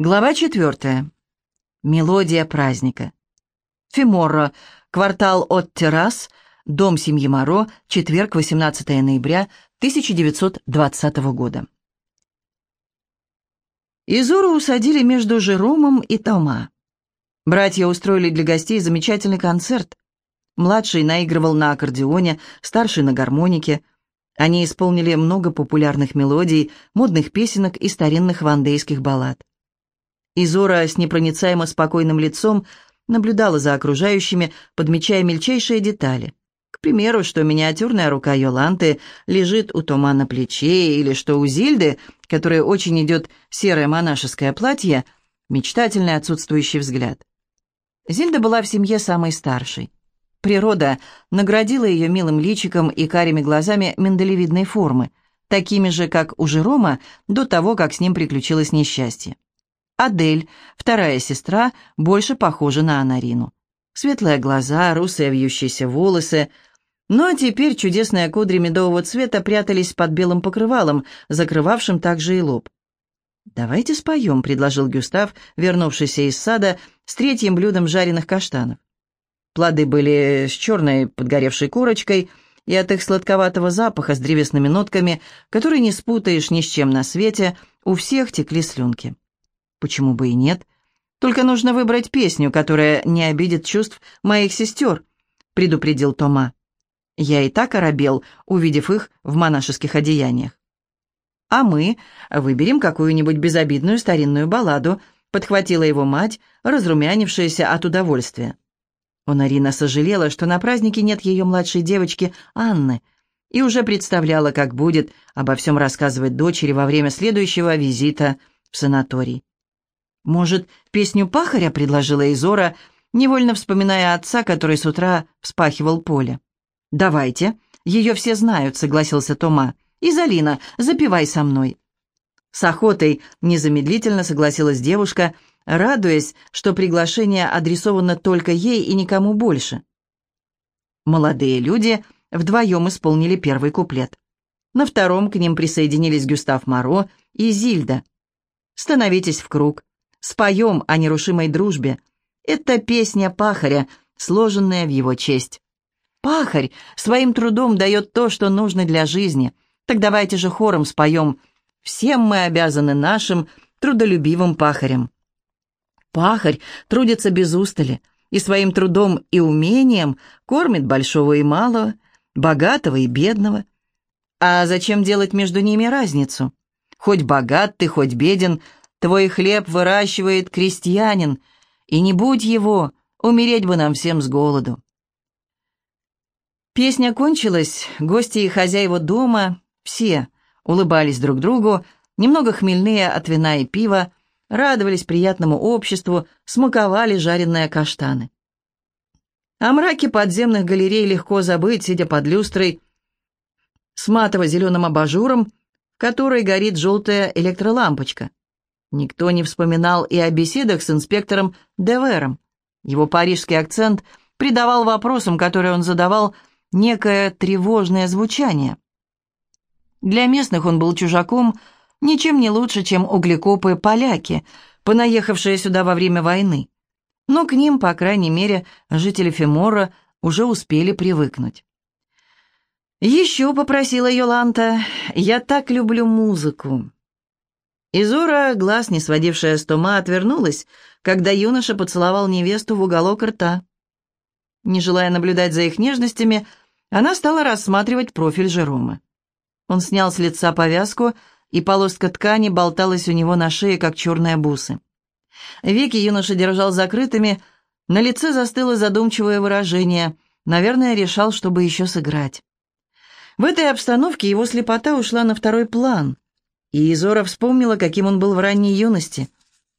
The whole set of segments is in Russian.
Глава четвертая. Мелодия праздника. Фиморро. Квартал от террас. Дом семьи Моро. Четверг, 18 ноября 1920 года. Изуру усадили между Жеромом и Тома. Братья устроили для гостей замечательный концерт. Младший наигрывал на аккордеоне, старший на гармонике. Они исполнили много популярных мелодий, модных песенок и старинных вандейских баллад. Изора с непроницаемо спокойным лицом наблюдала за окружающими, подмечая мельчайшие детали. К примеру, что миниатюрная рука Йоланты лежит у Тома на плече, или что у Зильды, которой очень идет серое монашеское платье, мечтательный отсутствующий взгляд. Зильда была в семье самой старшей. Природа наградила ее милым личиком и карими глазами миндалевидной формы, такими же, как у Жерома, до того, как с ним приключилось несчастье. Адель, вторая сестра, больше похожа на Анарину. Светлые глаза, русые вьющиеся волосы. Но теперь чудесные кудри медового цвета прятались под белым покрывалом, закрывавшим также и лоб. «Давайте споем», — предложил Гюстав, вернувшийся из сада с третьим блюдом жареных каштанов. Плоды были с черной подгоревшей корочкой, и от их сладковатого запаха с древесными нотками, который не спутаешь ни с чем на свете, у всех текли слюнки. Почему бы и нет? Только нужно выбрать песню, которая не обидит чувств моих сестер, предупредил Тома. Я и так оробел, увидев их в монашеских одеяниях. А мы выберем какую-нибудь безобидную старинную балладу, подхватила его мать, разрумянившаяся от удовольствия. Онарина сожалела, что на празднике нет ее младшей девочки Анны, и уже представляла, как будет обо всем рассказывать дочери во время следующего визита в санаторий. «Может, песню пахаря?» — предложила Изора, невольно вспоминая отца, который с утра вспахивал поле. «Давайте. Ее все знают», — согласился Тома. «Изолина, запивай со мной». С охотой незамедлительно согласилась девушка, радуясь, что приглашение адресовано только ей и никому больше. Молодые люди вдвоем исполнили первый куплет. На втором к ним присоединились Гюстав Моро и Зильда. «Становитесь в круг. Споем о нерушимой дружбе. Это песня пахаря, сложенная в его честь. Пахарь своим трудом дает то, что нужно для жизни. Так давайте же хором споем. Всем мы обязаны нашим трудолюбивым пахарям. Пахарь трудится без устали и своим трудом и умением кормит большого и малого, богатого и бедного. А зачем делать между ними разницу? Хоть богат ты, хоть беден, Твой хлеб выращивает крестьянин, и не будь его, умереть бы нам всем с голоду». Песня кончилась, гости и хозяева дома, все, улыбались друг другу, немного хмельные от вина и пива, радовались приятному обществу, смаковали жареные каштаны. О мраке подземных галерей легко забыть, сидя под люстрой с матово-зеленым абажуром, в которой горит желтая электролампочка. Никто не вспоминал и о беседах с инспектором Девером. Его парижский акцент придавал вопросам, которые он задавал, некое тревожное звучание. Для местных он был чужаком, ничем не лучше, чем углекопы-поляки, понаехавшие сюда во время войны. Но к ним, по крайней мере, жители Фемора уже успели привыкнуть. «Еще попросила Йоланта, я так люблю музыку. Изура, глаз не сводившая с Тома, отвернулась, когда юноша поцеловал невесту в уголок рта. Не желая наблюдать за их нежностями, она стала рассматривать профиль Жерома. Он снял с лица повязку, и полоска ткани болталась у него на шее, как черные бусы. Веки юноша держал закрытыми, на лице застыло задумчивое выражение. Наверное, решал, чтобы еще сыграть. В этой обстановке его слепота ушла на второй план — и Изора вспомнила, каким он был в ранней юности.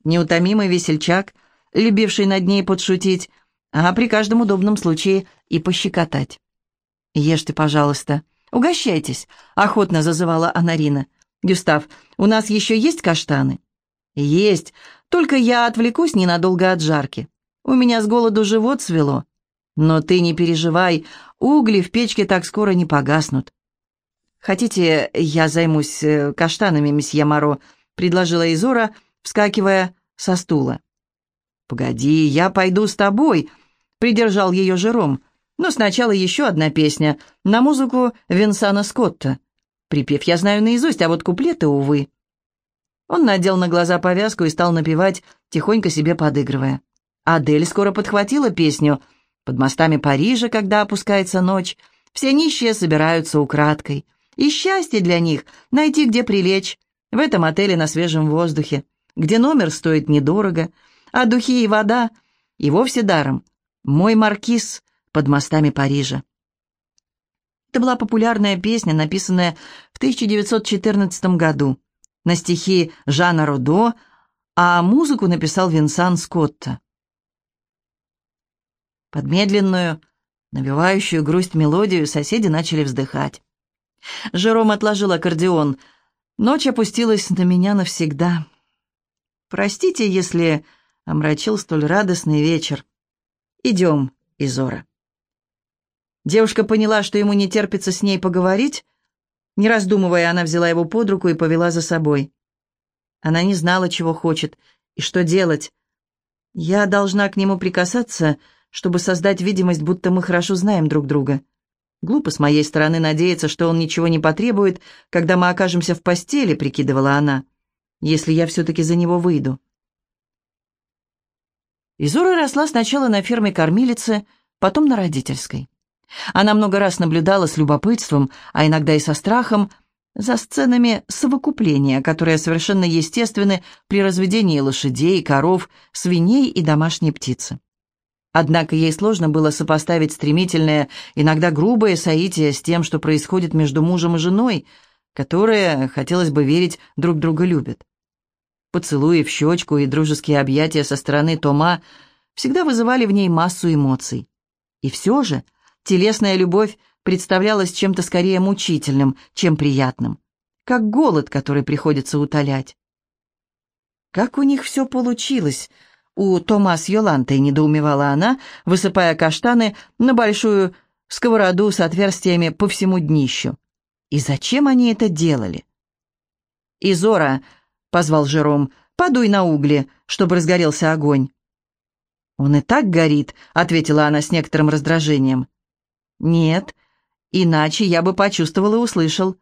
Неутомимый весельчак, любивший над ней подшутить, а при каждом удобном случае и пощекотать. «Ешьте, пожалуйста. Угощайтесь», — охотно зазывала Анарина. «Гюстав, у нас еще есть каштаны?» «Есть, только я отвлекусь ненадолго от жарки. У меня с голоду живот свело. Но ты не переживай, угли в печке так скоро не погаснут. «Хотите, я займусь э, каштанами, месье Моро?» — предложила Изора, вскакивая со стула. «Погоди, я пойду с тобой», — придержал ее Жером. «Но сначала еще одна песня на музыку Винсана Скотта. Припев я знаю наизусть, а вот куплеты, увы». Он надел на глаза повязку и стал напевать, тихонько себе подыгрывая. Адель скоро подхватила песню «Под мостами Парижа, когда опускается ночь, все нищие собираются украдкой, и счастье для них — найти, где прилечь, в этом отеле на свежем воздухе, где номер стоит недорого, а духи и вода и вовсе даром. Мой маркиз под мостами Парижа». Это была популярная песня, написанная в 1914 году на стихи Жана Родо, а музыку написал Винсан Скотта. Под медленную, навевающую грусть мелодию соседи начали вздыхать. Жером отложил аккордеон. Ночь опустилась на меня навсегда. Простите, если омрачил столь радостный вечер. Идем, Изора. Девушка поняла, что ему не терпится с ней поговорить, не раздумывая, она взяла его под руку и повела за собой. Она не знала, чего хочет и что делать. Я должна к нему прикасаться, чтобы создать видимость, будто мы хорошо знаем друг друга. Глупо с моей стороны надеяться, что он ничего не потребует, когда мы окажемся в постели, прикидывала она, если я все-таки за него выйду. Изора росла сначала на ферме кормилицы, потом на родительской. Она много раз наблюдала с любопытством, а иногда и со страхом, за сценами совокупления, которые совершенно естественны при разведении лошадей, коров, свиней и домашней птицы. Однако ей сложно было сопоставить стремительное, иногда грубое соитие с тем, что происходит между мужем и женой, которые, хотелось бы верить, друг друга любят. Поцелуи в щечку и дружеские объятия со стороны Тома всегда вызывали в ней массу эмоций. И все же – Телесная любовь представлялась чем-то скорее мучительным, чем приятным, как голод, который приходится утолять. «Как у них все получилось?» У Тома с Йолантой недоумевала она, высыпая каштаны на большую сковороду с отверстиями по всему днищу. И зачем они это делали? «Изора», — позвал Жером, — «подуй на угли, чтобы разгорелся огонь». «Он и так горит», — ответила она с некоторым раздражением. «Нет, иначе я бы почувствовал и услышал».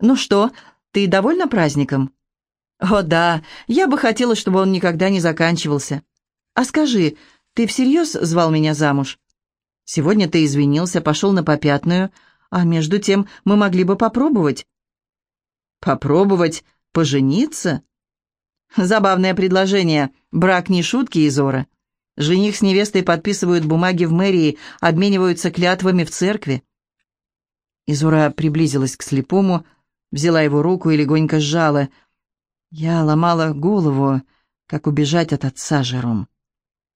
«Ну что, ты довольна праздником?» «О да, я бы хотела, чтобы он никогда не заканчивался. А скажи, ты всерьез звал меня замуж? Сегодня ты извинился, пошел на попятную, а между тем мы могли бы попробовать». «Попробовать пожениться?» «Забавное предложение. Брак не шутки, Изора. Жених с невестой подписывают бумаги в мэрии, обмениваются клятвами в церкви. Изура приблизилась к слепому, взяла его руку и легонько сжала. Я ломала голову, как убежать от отца Жером.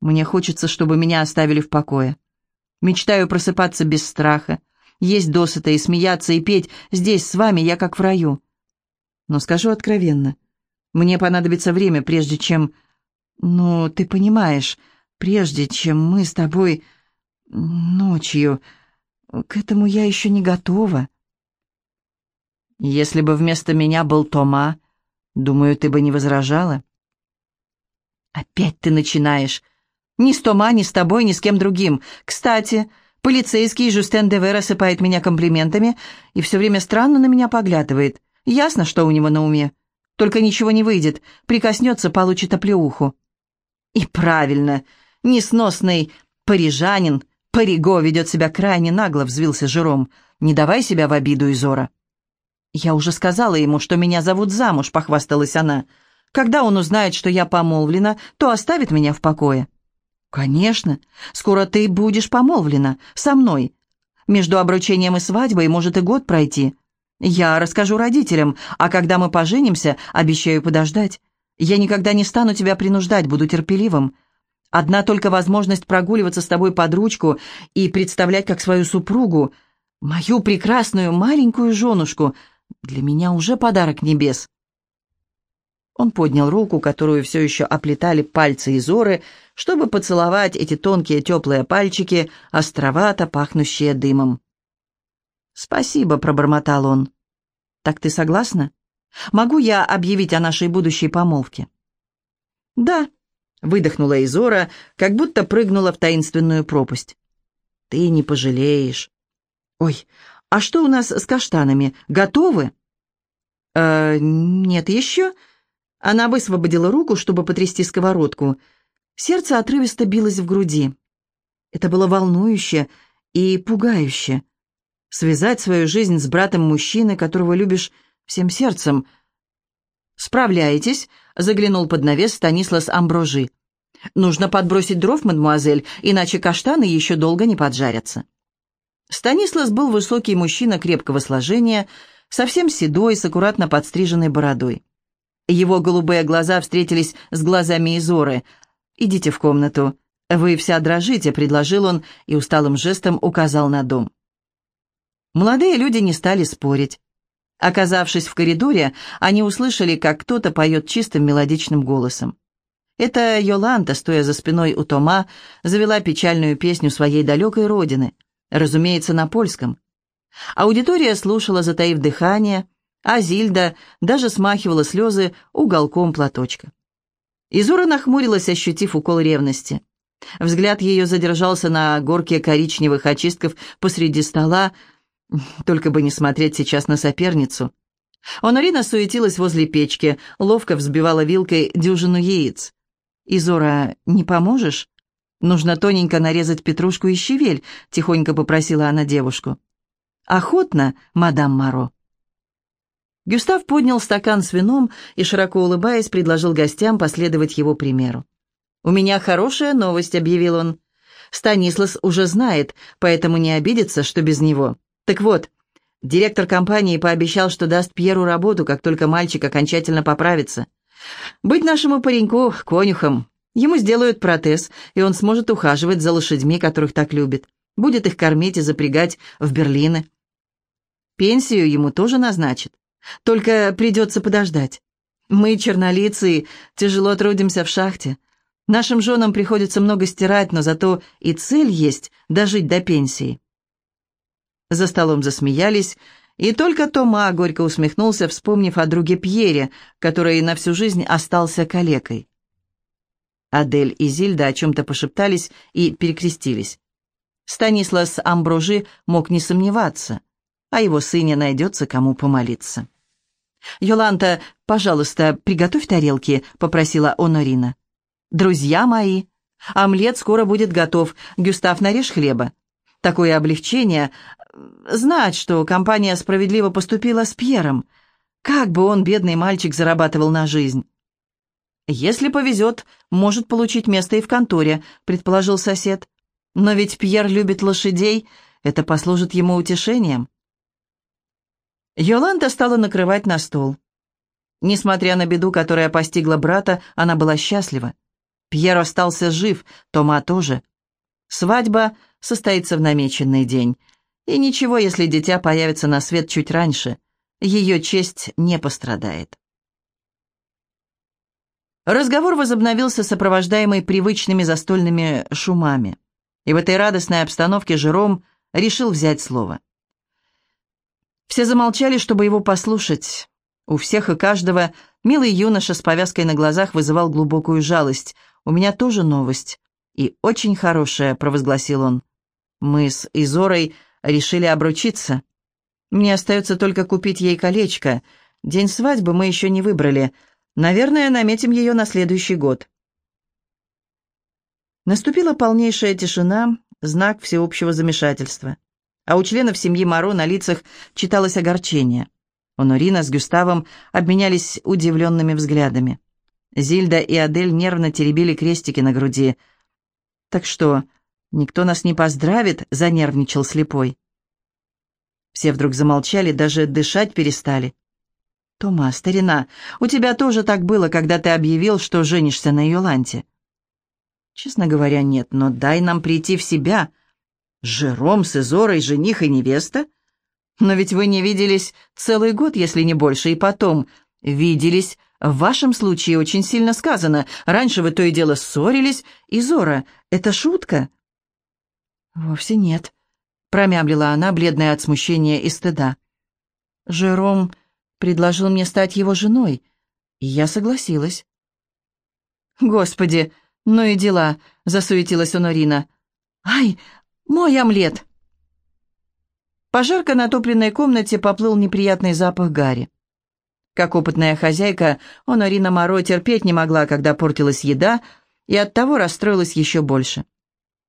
Мне хочется, чтобы меня оставили в покое. Мечтаю просыпаться без страха, есть досыта и смеяться, и петь. Здесь, с вами, я как в раю. Но скажу откровенно, мне понадобится время, прежде чем... Ну, ты понимаешь прежде чем мы с тобой ночью. К этому я еще не готова. Если бы вместо меня был Тома, думаю, ты бы не возражала. Опять ты начинаешь. Ни с Тома, ни с тобой, ни с кем другим. Кстати, полицейский Жустен Деве рассыпает меня комплиментами и все время странно на меня поглядывает. Ясно, что у него на уме. Только ничего не выйдет. Прикоснется, получит оплеуху. И правильно. Несносный парижанин, Париго ведет себя крайне нагло, взвился Жером. Не давай себя в обиду, Изора. Я уже сказала ему, что меня зовут замуж, похвасталась она. Когда он узнает, что я помолвлена, то оставит меня в покое. Конечно, скоро ты будешь помолвлена, со мной. Между обручением и свадьбой может и год пройти. Я расскажу родителям, а когда мы поженимся, обещаю подождать. Я никогда не стану тебя принуждать, буду терпеливым. Одна только возможность прогуливаться с тобой под ручку и представлять как свою супругу, мою прекрасную маленькую женушку, для меня уже подарок небес. Он поднял руку, которую все еще оплетали пальцы Изоры, чтобы поцеловать эти тонкие теплые пальчики, островато пахнущие дымом. «Спасибо», — пробормотал он. «Так ты согласна? Могу я объявить о нашей будущей помолвке?» «Да», — выдохнула Изора, как будто прыгнула в таинственную пропасть. «Ты не пожалеешь». «Ой, а что у нас с каштанами? Готовы?» «Э, нет еще». Она высвободила руку, чтобы потрясти сковородку. Сердце отрывисто билось в груди. Это было волнующе и пугающе. Связать свою жизнь с братом мужчины, которого любишь всем сердцем. «Справляетесь», — заглянул под навес Станислас Амброжи. «Нужно подбросить дров, мадемуазель, иначе каштаны еще долго не поджарятся». Станислас был высокий мужчина крепкого сложения, совсем седой, с аккуратно подстриженной бородой. Его голубые глаза встретились с глазами Изоры. «Идите в комнату. Вы вся дрожите», — предложил он и усталым жестом указал на дом. Молодые люди не стали спорить. Оказавшись в коридоре, они услышали, как кто-то поет чистым мелодичным голосом. Это Йоланта, стоя за спиной у Тома, завела печальную песню своей далекой родины, разумеется, на польском. Аудитория слушала, затаив дыхание, а Зильда даже смахивала слезы уголком платочка. Изура нахмурилась, ощутив укол ревности. Взгляд ее задержался на горке коричневых очистков посреди стола, только бы не смотреть сейчас на соперницу. Онорина суетилась возле печки, ловко взбивала вилкой дюжину яиц. «Изора, не поможешь? Нужно тоненько нарезать петрушку и щавель», — тихонько попросила она девушку. «Охотно, мадам Маро». Гюстав поднял стакан с вином и, широко улыбаясь, предложил гостям последовать его примеру. «У меня хорошая новость», — объявил он. «Станислас уже знает, поэтому не обидится, что без него. Так вот, директор компании пообещал, что даст Пьеру работу, как только мальчик окончательно поправится. Быть нашему пареньку конюхом. Ему сделают протез, и он сможет ухаживать за лошадьми, которых так любит. Будет их кормить и запрягать в Берлины. Пенсию ему тоже назначат. Только придется подождать. Мы, чернолицые, тяжело трудимся в шахте. Нашим женам приходится много стирать, но зато и цель есть — дожить до пенсии». За столом засмеялись, и только Тома горько усмехнулся, вспомнив о друге Пьере, который на всю жизнь остался калекой. Адель и Зильда о чем-то пошептались и перекрестились. Станислас Амброжи мог не сомневаться, а его сыне найдется кому помолиться. «Йоланта, пожалуйста, приготовь тарелки», — попросила Онорина. «Друзья мои, омлет скоро будет готов. Гюстав, нарежь хлеба. Такое облегчение знать, что компания справедливо поступила с Пьером. Как бы он, бедный мальчик, зарабатывал на жизнь?» «Если повезет, может получить место и в конторе», — предположил сосед. «Но ведь Пьер любит лошадей, это послужит ему утешением». Йоланта стала накрывать на стол. Несмотря на беду, которая постигла брата, она была счастлива. Пьер остался жив, Тома тоже. Свадьба состоится в намеченный день. И ничего, если дитя появится на свет чуть раньше. Ее честь не пострадает. Разговор возобновился, сопровождаемый привычными застольными шумами. И в этой радостной обстановке Жером решил взять слово. Все замолчали, чтобы его послушать. У всех и каждого милый юноша с повязкой на глазах вызывал глубокую жалость. «У меня тоже новость. И очень хорошая», — провозгласил он. «Мы с Изорой решили обручиться. Мне остается только купить ей колечко. День свадьбы мы еще не выбрали. Наверное, наметим ее на следующий год». Наступила полнейшая тишина, знак всеобщего замешательства а у членов семьи Моро на лицах читалось огорчение. Онорина с Гюставом обменялись удивленными взглядами. Зильда и Адель нервно теребили крестики на груди. «Так что, никто нас не поздравит?» — занервничал слепой. Все вдруг замолчали, даже дышать перестали. «Тома, старина, у тебя тоже так было, когда ты объявил, что женишься на Йоланте?» «Честно говоря, нет, но дай нам прийти в себя», Жером с Изорой, жених и невеста? Но ведь вы не виделись целый год, если не больше, и потом виделись. В вашем случае очень сильно сказано. Раньше вы то и дело ссорились. Изора, это шутка?» «Вовсе нет», — промямлила она, бледная от смущения и стыда. «Жером предложил мне стать его женой, и я согласилась». «Господи, ну и дела!» — засуетилась Онорина. «Ай, мой омлет!» По жарко натопленной комнате поплыл неприятный запах гари. Как опытная хозяйка, Онорина Моро терпеть не могла, когда портилась еда, и оттого расстроилась еще больше.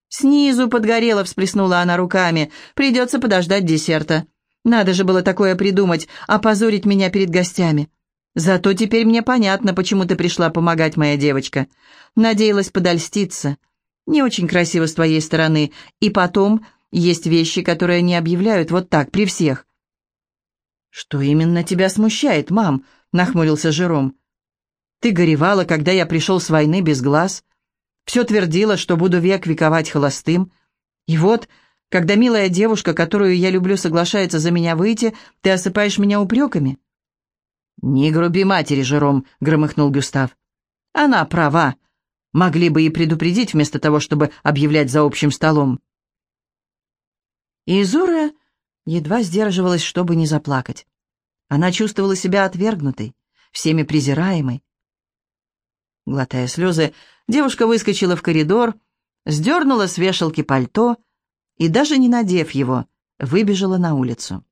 «Снизу подгорело», — всплеснула она руками. «Придется подождать десерта. Надо же было такое придумать, опозорить меня перед гостями. Зато теперь мне понятно, почему ты пришла помогать, моя девочка. Надеялась подольститься. Не очень красиво с твоей стороны. И потом, есть вещи, которые не объявляют вот так, при всех». «Что именно тебя смущает, мам?» — нахмурился Жером. «Ты горевала, когда я пришел с войны без глаз. Все твердила, что буду век вековать холостым. И вот, когда милая девушка, которую я люблю, соглашается за меня выйти, ты осыпаешь меня упреками». «Не груби матери, Жером», — громыхнул Гюстав. «Она права. Могли бы и предупредить, вместо того, чтобы объявлять за общим столом». Изура едва сдерживалась, чтобы не заплакать. Она чувствовала себя отвергнутой, всеми презираемой. Глотая слезы, девушка выскочила в коридор, сдернула с вешалки пальто и, даже не надев его, выбежала на улицу.